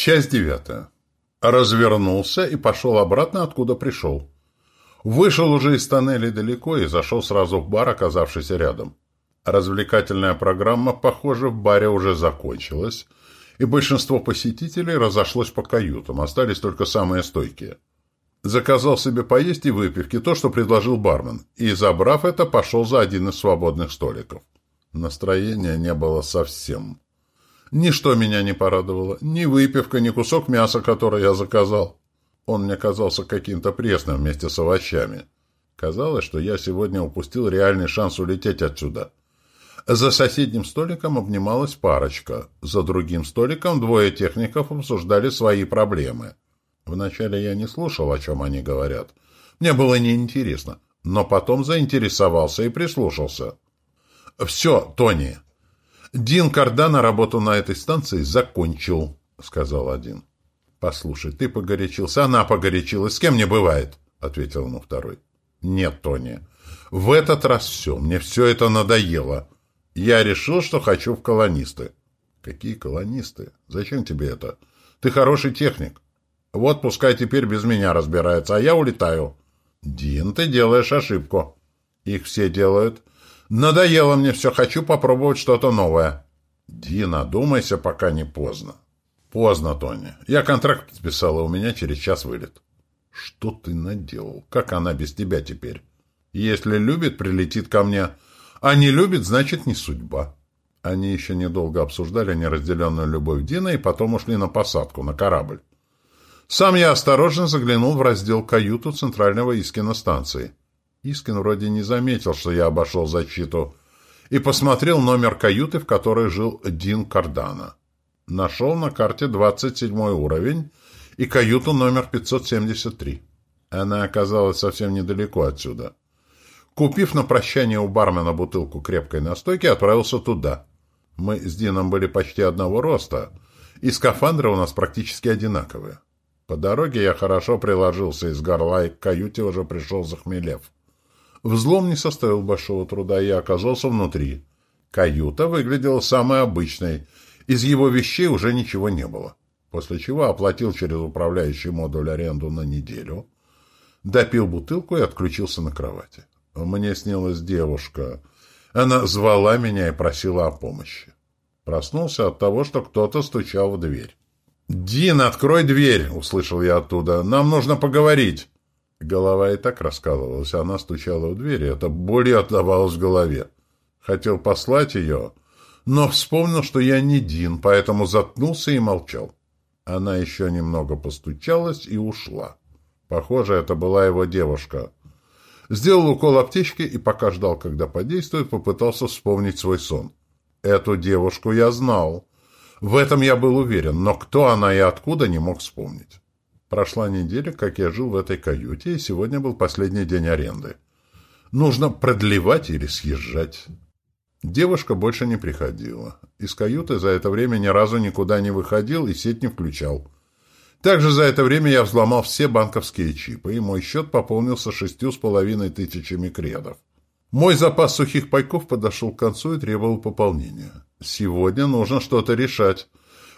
Часть девятая. Развернулся и пошел обратно, откуда пришел. Вышел уже из тоннеля далеко и зашел сразу в бар, оказавшийся рядом. Развлекательная программа, похоже, в баре уже закончилась, и большинство посетителей разошлось по каютам, остались только самые стойкие. Заказал себе поесть и выпивки, то, что предложил бармен, и, забрав это, пошел за один из свободных столиков. Настроения не было совсем. Ничто меня не порадовало. Ни выпивка, ни кусок мяса, который я заказал. Он мне казался каким-то пресным вместе с овощами. Казалось, что я сегодня упустил реальный шанс улететь отсюда. За соседним столиком обнималась парочка. За другим столиком двое техников обсуждали свои проблемы. Вначале я не слушал, о чем они говорят. Мне было неинтересно. Но потом заинтересовался и прислушался. «Все, Тони, Дин Кардана работу на этой станции закончил, — сказал один. — Послушай, ты погорячился, она погорячилась. С кем не бывает? — ответил ему второй. — Нет, Тони. В этот раз все. Мне все это надоело. Я решил, что хочу в колонисты. — Какие колонисты? Зачем тебе это? Ты хороший техник. Вот пускай теперь без меня разбирается, а я улетаю. — Дин, ты делаешь ошибку. Их все делают. — Надоело мне все, хочу попробовать что-то новое. Дина, думайся, пока не поздно. Поздно, Тони. Я контракт подписала, у меня через час вылет. Что ты наделал? Как она без тебя теперь? Если любит, прилетит ко мне. А не любит, значит, не судьба. Они еще недолго обсуждали неразделенную любовь Дина и потом ушли на посадку, на корабль. Сам я осторожно заглянул в раздел каюту центрального Искина станции. Искин вроде не заметил, что я обошел защиту, и посмотрел номер каюты, в которой жил Дин Кардана. Нашел на карте 27 уровень и каюту номер 573. Она оказалась совсем недалеко отсюда. Купив на прощание у бармена бутылку крепкой настойки, отправился туда. Мы с Дином были почти одного роста, и скафандры у нас практически одинаковые. По дороге я хорошо приложился из горла и к каюте уже пришел захмелев. Взлом не составил большого труда, и я оказался внутри. Каюта выглядела самой обычной. Из его вещей уже ничего не было. После чего оплатил через управляющий модуль аренду на неделю, допил бутылку и отключился на кровати. Мне снилась девушка. Она звала меня и просила о помощи. Проснулся от того, что кто-то стучал в дверь. «Дин, открой дверь!» — услышал я оттуда. «Нам нужно поговорить!» Голова и так раскалывалась, она стучала в дверь, и это болью отдавалось в голове. Хотел послать ее, но вспомнил, что я не Дин, поэтому заткнулся и молчал. Она еще немного постучалась и ушла. Похоже, это была его девушка. Сделал укол аптечки и, пока ждал, когда подействует, попытался вспомнить свой сон. Эту девушку я знал. В этом я был уверен, но кто она и откуда не мог вспомнить. Прошла неделя, как я жил в этой каюте, и сегодня был последний день аренды. Нужно продлевать или съезжать. Девушка больше не приходила. Из каюты за это время ни разу никуда не выходил и сеть не включал. Также за это время я взломал все банковские чипы, и мой счет пополнился шестью с половиной тысячами кредов. Мой запас сухих пайков подошел к концу и требовал пополнения. Сегодня нужно что-то решать.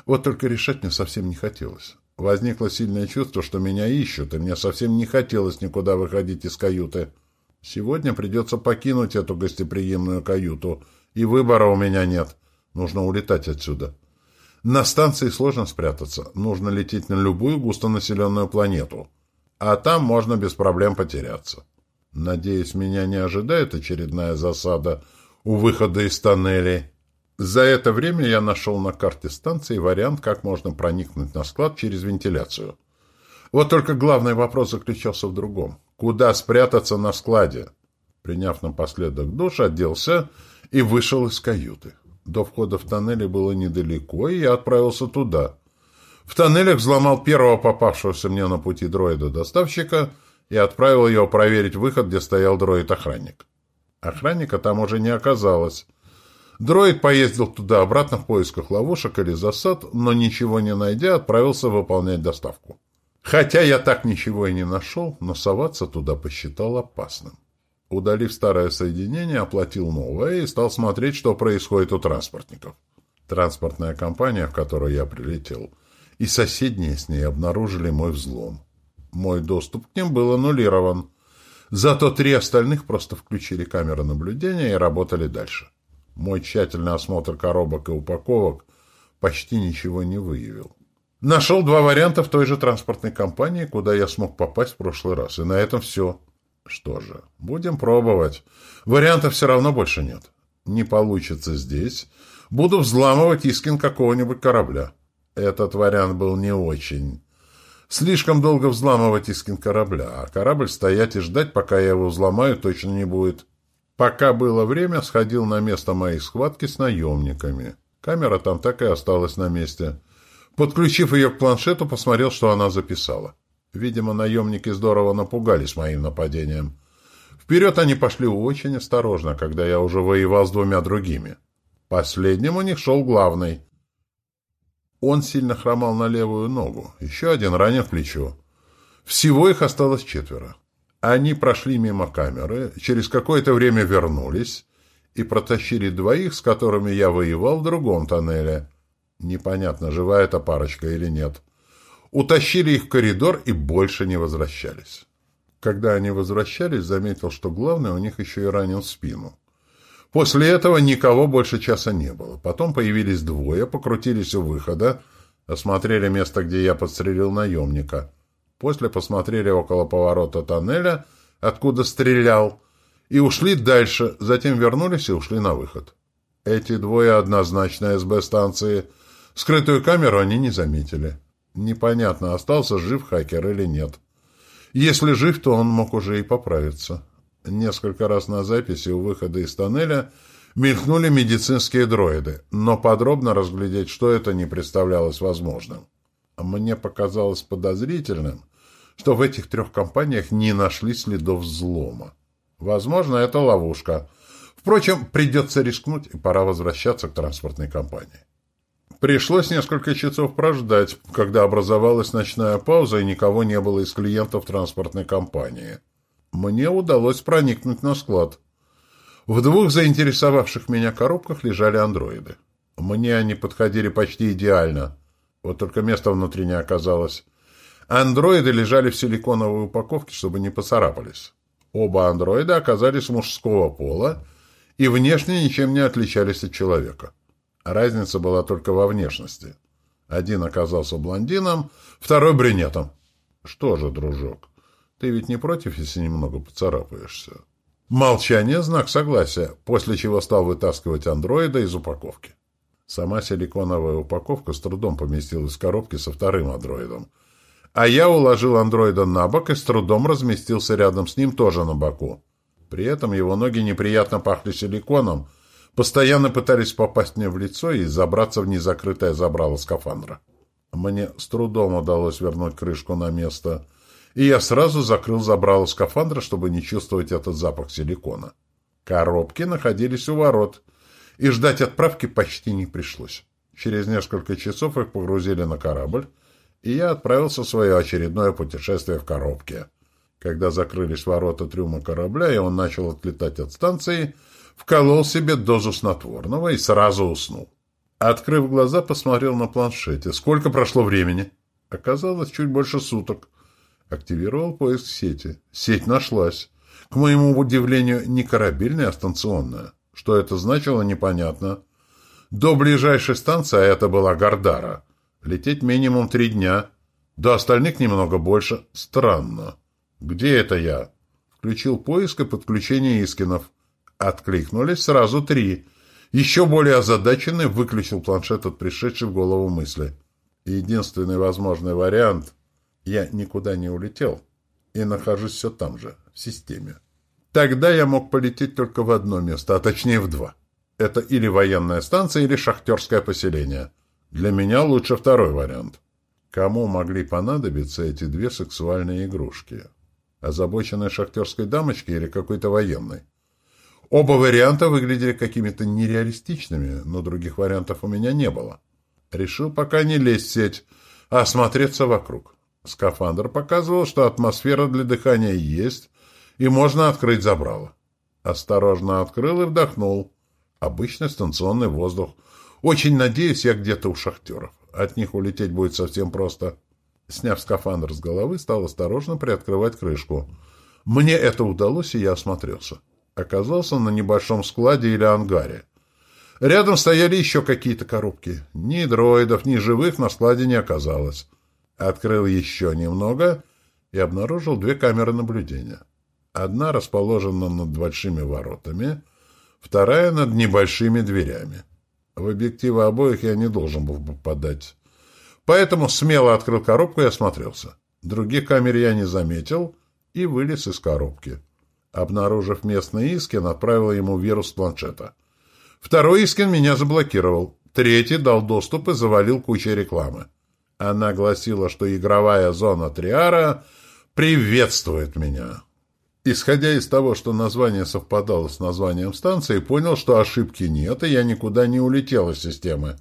Вот только решать мне совсем не хотелось. Возникло сильное чувство, что меня ищут, и мне совсем не хотелось никуда выходить из каюты. Сегодня придется покинуть эту гостеприимную каюту, и выбора у меня нет. Нужно улетать отсюда. На станции сложно спрятаться. Нужно лететь на любую густонаселенную планету. А там можно без проблем потеряться. Надеюсь, меня не ожидает очередная засада у выхода из тоннелей. За это время я нашел на карте станции вариант, как можно проникнуть на склад через вентиляцию. Вот только главный вопрос заключался в другом. Куда спрятаться на складе? Приняв напоследок душ, оделся и вышел из каюты. До входа в тоннеле было недалеко, и я отправился туда. В тоннелях взломал первого попавшегося мне на пути дроида-доставщика и отправил его проверить выход, где стоял дроид-охранник. Охранника там уже не оказалось. Дроид поездил туда-обратно в поисках ловушек или засад, но ничего не найдя, отправился выполнять доставку. Хотя я так ничего и не нашел, но соваться туда посчитал опасным. Удалив старое соединение, оплатил новое и стал смотреть, что происходит у транспортников. Транспортная компания, в которую я прилетел, и соседние с ней обнаружили мой взлом. Мой доступ к ним был аннулирован. Зато три остальных просто включили камеры наблюдения и работали дальше. Мой тщательный осмотр коробок и упаковок почти ничего не выявил. Нашел два варианта в той же транспортной компании, куда я смог попасть в прошлый раз. И на этом все. Что же, будем пробовать. Вариантов все равно больше нет. Не получится здесь. Буду взламывать искин какого-нибудь корабля. Этот вариант был не очень. Слишком долго взламывать искин корабля, а корабль стоять и ждать, пока я его взломаю, точно не будет. Пока было время, сходил на место моей схватки с наемниками. Камера там так и осталась на месте. Подключив ее к планшету, посмотрел, что она записала. Видимо, наемники здорово напугались моим нападением. Вперед они пошли очень осторожно, когда я уже воевал с двумя другими. Последним у них шел главный. Он сильно хромал на левую ногу, еще один ранен в плечо. Всего их осталось четверо. Они прошли мимо камеры, через какое-то время вернулись и протащили двоих, с которыми я воевал в другом тоннеле. Непонятно, жива эта парочка или нет. Утащили их в коридор и больше не возвращались. Когда они возвращались, заметил, что главный у них еще и ранен в спину. После этого никого больше часа не было. Потом появились двое, покрутились у выхода, осмотрели место, где я подстрелил наемника. После посмотрели около поворота тоннеля, откуда стрелял, и ушли дальше, затем вернулись и ушли на выход. Эти двое однозначно СБ-станции. Скрытую камеру они не заметили. Непонятно, остался жив хакер или нет. Если жив, то он мог уже и поправиться. Несколько раз на записи у выхода из тоннеля мелькнули медицинские дроиды, но подробно разглядеть, что это, не представлялось возможным. Мне показалось подозрительным, что в этих трех компаниях не нашли следов взлома. Возможно, это ловушка. Впрочем, придется рискнуть, и пора возвращаться к транспортной компании. Пришлось несколько часов прождать, когда образовалась ночная пауза и никого не было из клиентов транспортной компании. Мне удалось проникнуть на склад. В двух заинтересовавших меня коробках лежали андроиды. Мне они подходили почти идеально. Вот только места внутри не оказалось. Андроиды лежали в силиконовой упаковке, чтобы не поцарапались. Оба андроида оказались мужского пола и внешне ничем не отличались от человека. Разница была только во внешности. Один оказался блондином, второй брюнетом. Что же, дружок, ты ведь не против, если немного поцарапаешься? Молчание — знак согласия, после чего стал вытаскивать андроида из упаковки. Сама силиконовая упаковка с трудом поместилась в коробке со вторым андроидом. А я уложил андроида на бок и с трудом разместился рядом с ним тоже на боку. При этом его ноги неприятно пахли силиконом — Постоянно пытались попасть мне в лицо и забраться в незакрытое забрало скафандра. Мне с трудом удалось вернуть крышку на место, и я сразу закрыл забрало скафандра, чтобы не чувствовать этот запах силикона. Коробки находились у ворот, и ждать отправки почти не пришлось. Через несколько часов их погрузили на корабль, и я отправился в свое очередное путешествие в коробке. Когда закрылись ворота трюма корабля, и он начал отлетать от станции — вколол себе дозу снотворного и сразу уснул. Открыв глаза, посмотрел на планшете. Сколько прошло времени? Оказалось, чуть больше суток. Активировал поиск сети. Сеть нашлась. К моему удивлению, не корабельная, а станционная. Что это значило, непонятно. До ближайшей станции, а это была Гардара, лететь минимум три дня. До остальных немного больше. Странно. Где это я? Включил поиск и подключение Искинов. Откликнулись сразу три. Еще более озадаченный выключил планшет от пришедшей в голову мысли. Единственный возможный вариант — я никуда не улетел и нахожусь все там же, в системе. Тогда я мог полететь только в одно место, а точнее в два. Это или военная станция, или шахтерское поселение. Для меня лучше второй вариант. Кому могли понадобиться эти две сексуальные игрушки? Озабоченной шахтерской дамочке или какой-то военной? Оба варианта выглядели какими-то нереалистичными, но других вариантов у меня не было. Решил пока не лезть в сеть, а осмотреться вокруг. Скафандр показывал, что атмосфера для дыхания есть, и можно открыть забрало. Осторожно открыл и вдохнул. Обычный станционный воздух. Очень надеюсь, я где-то у шахтеров. От них улететь будет совсем просто. Сняв скафандр с головы, стал осторожно приоткрывать крышку. Мне это удалось, и я осмотрелся. Оказался на небольшом складе или ангаре. Рядом стояли еще какие-то коробки. Ни дроидов, ни живых на складе не оказалось. Открыл еще немного и обнаружил две камеры наблюдения. Одна расположена над большими воротами, вторая над небольшими дверями. В объективы обоих я не должен был попадать. Поэтому смело открыл коробку и осмотрелся. Других камер я не заметил и вылез из коробки. Обнаружив местный Искин, отправил ему вирус планшета. Второй Искин меня заблокировал. Третий дал доступ и завалил кучей рекламы. Она гласила, что игровая зона Триара приветствует меня. Исходя из того, что название совпадало с названием станции, понял, что ошибки нет, и я никуда не улетел из системы.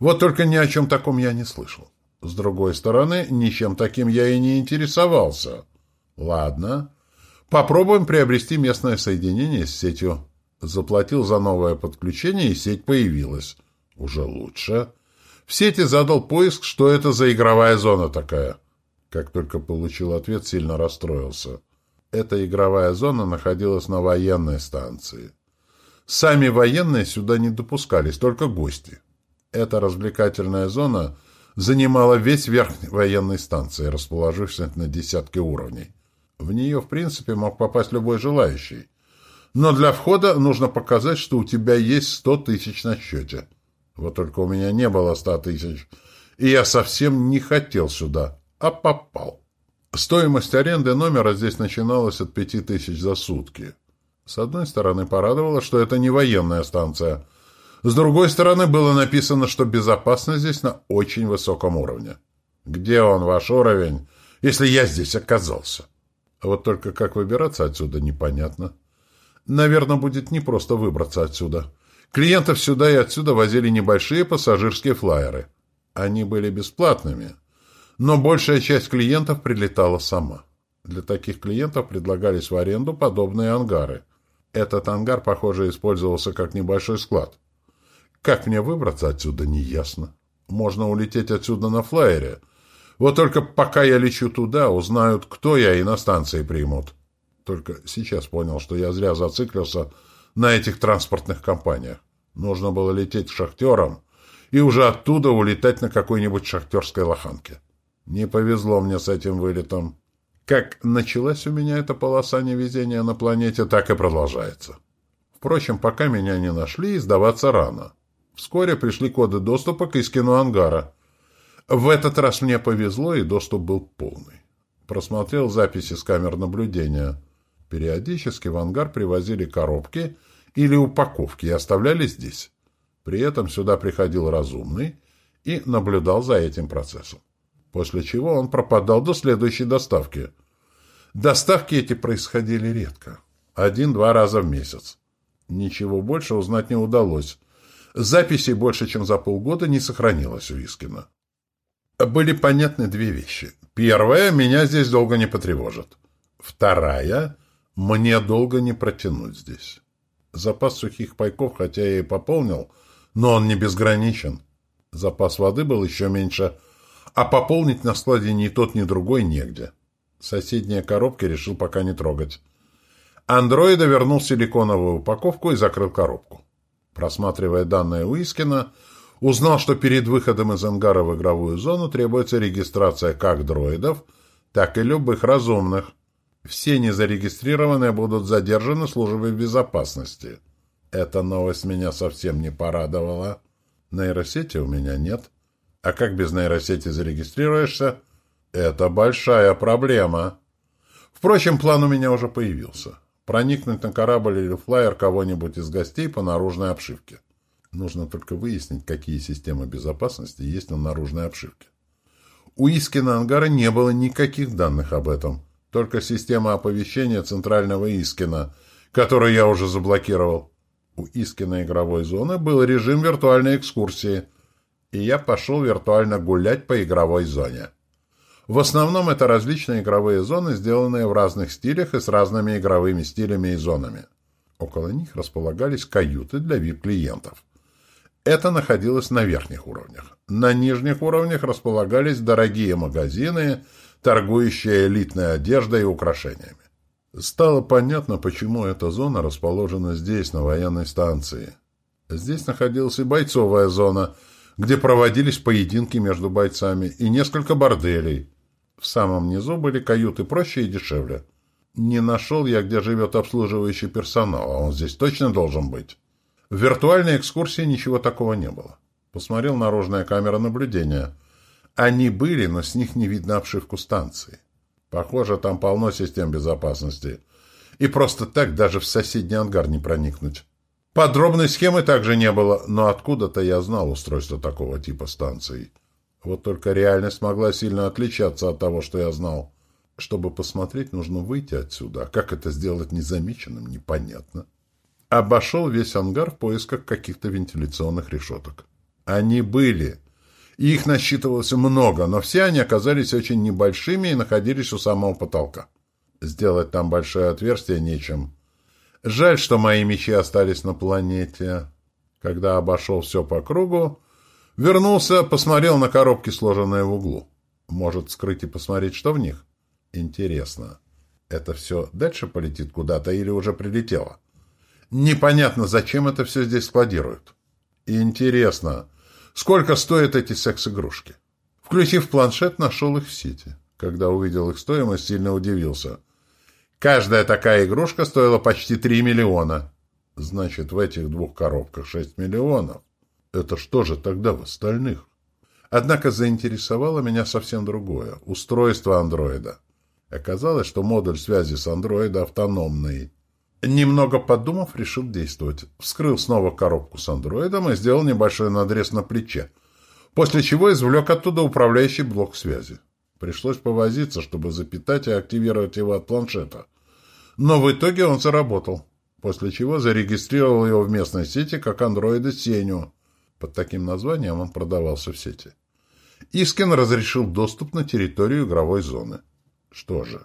Вот только ни о чем таком я не слышал. С другой стороны, ничем таким я и не интересовался. Ладно. Попробуем приобрести местное соединение с сетью. Заплатил за новое подключение, и сеть появилась. Уже лучше. В сети задал поиск, что это за игровая зона такая. Как только получил ответ, сильно расстроился. Эта игровая зона находилась на военной станции. Сами военные сюда не допускались, только гости. Эта развлекательная зона занимала весь верх военной станции, расположившись на десятке уровней. В нее, в принципе, мог попасть любой желающий. Но для входа нужно показать, что у тебя есть сто тысяч на счете. Вот только у меня не было ста тысяч, и я совсем не хотел сюда, а попал. Стоимость аренды номера здесь начиналась от пяти тысяч за сутки. С одной стороны, порадовало, что это не военная станция – с другой стороны, было написано, что безопасность здесь на очень высоком уровне. Где он, ваш уровень, если я здесь оказался? Вот только как выбираться отсюда, непонятно. Наверное, будет непросто выбраться отсюда. Клиентов сюда и отсюда возили небольшие пассажирские флайеры. Они были бесплатными, но большая часть клиентов прилетала сама. Для таких клиентов предлагались в аренду подобные ангары. Этот ангар, похоже, использовался как небольшой склад. Как мне выбраться отсюда, неясно. Можно улететь отсюда на флайере. Вот только пока я лечу туда, узнают, кто я, и на станции примут. Только сейчас понял, что я зря зациклился на этих транспортных компаниях. Нужно было лететь к шахтерам и уже оттуда улетать на какой-нибудь шахтерской лоханке. Не повезло мне с этим вылетом. Как началась у меня эта полоса невезения на планете, так и продолжается. Впрочем, пока меня не нашли, сдаваться рано. Вскоре пришли коды доступа к Искину ангара. В этот раз мне повезло, и доступ был полный. Просмотрел записи с камер наблюдения. Периодически в ангар привозили коробки или упаковки и оставляли здесь. При этом сюда приходил разумный и наблюдал за этим процессом. После чего он пропадал до следующей доставки. Доставки эти происходили редко. Один-два раза в месяц. Ничего больше узнать не удалось. Записей больше, чем за полгода не сохранилось у Искина. Были понятны две вещи. Первая – меня здесь долго не потревожит. Вторая – мне долго не протянуть здесь. Запас сухих пайков, хотя я и пополнил, но он не безграничен. Запас воды был еще меньше, а пополнить на складе ни тот, ни другой негде. Соседние коробки решил пока не трогать. Андроида вернул силиконовую упаковку и закрыл коробку. Просматривая данные Уискина, узнал, что перед выходом из ангара в игровую зону требуется регистрация как дроидов, так и любых разумных. Все незарегистрированные будут задержаны службой безопасности. Эта новость меня совсем не порадовала. Нейросети у меня нет. А как без нейросети зарегистрируешься? Это большая проблема. Впрочем, план у меня уже появился проникнуть на корабль или флайер кого-нибудь из гостей по наружной обшивке. Нужно только выяснить, какие системы безопасности есть на наружной обшивке. У Искина ангара не было никаких данных об этом, только система оповещения центрального Искина, которую я уже заблокировал. У Искина игровой зоны был режим виртуальной экскурсии, и я пошел виртуально гулять по игровой зоне. В основном это различные игровые зоны, сделанные в разных стилях и с разными игровыми стилями и зонами. Около них располагались каюты для VIP-клиентов. Это находилось на верхних уровнях. На нижних уровнях располагались дорогие магазины, торгующие элитной одеждой и украшениями. Стало понятно, почему эта зона расположена здесь, на военной станции. Здесь находилась и бойцовая зона, где проводились поединки между бойцами, и несколько борделей. В самом низу были каюты проще и дешевле. Не нашел я, где живет обслуживающий персонал, а он здесь точно должен быть. В виртуальной экскурсии ничего такого не было. Посмотрел наружная камера наблюдения. Они были, но с них не видно обшивку станции. Похоже, там полно систем безопасности. И просто так даже в соседний ангар не проникнуть. Подробной схемы также не было, но откуда-то я знал устройство такого типа станций. Вот только реальность могла сильно отличаться от того, что я знал. Чтобы посмотреть, нужно выйти отсюда. А как это сделать незамеченным, непонятно. Обошел весь ангар в поисках каких-то вентиляционных решеток. Они были. Их насчитывалось много, но все они оказались очень небольшими и находились у самого потолка. Сделать там большое отверстие нечем. Жаль, что мои мечи остались на планете. Когда обошел все по кругу, вернулся, посмотрел на коробки, сложенные в углу. Может, скрыть и посмотреть, что в них? Интересно. Это все дальше полетит куда-то или уже прилетело? Непонятно, зачем это все здесь складируют. Интересно, сколько стоят эти секс-игрушки? Включив планшет, нашел их в сети. Когда увидел их стоимость, сильно удивился – Каждая такая игрушка стоила почти 3 миллиона. Значит, в этих двух коробках 6 миллионов. Это что же тогда в остальных? Однако заинтересовало меня совсем другое – устройство андроида. Оказалось, что модуль связи с андроида автономный. Немного подумав, решил действовать. Вскрыл снова коробку с андроидом и сделал небольшой надрез на плече, после чего извлек оттуда управляющий блок связи. Пришлось повозиться, чтобы запитать и активировать его от планшета. Но в итоге он заработал, после чего зарегистрировал его в местной сети как андроида Сеню. Под таким названием он продавался в сети. Искин разрешил доступ на территорию игровой зоны. Что же,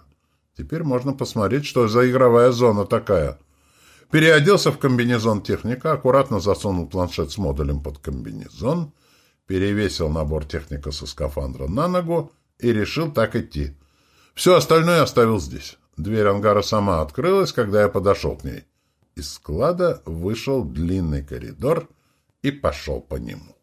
теперь можно посмотреть, что за игровая зона такая. Переоделся в комбинезон техника, аккуратно засунул планшет с модулем под комбинезон, перевесил набор техника со скафандра на ногу и решил так идти. Все остальное оставил здесь. Дверь ангара сама открылась, когда я подошел к ней. Из склада вышел длинный коридор и пошел по нему.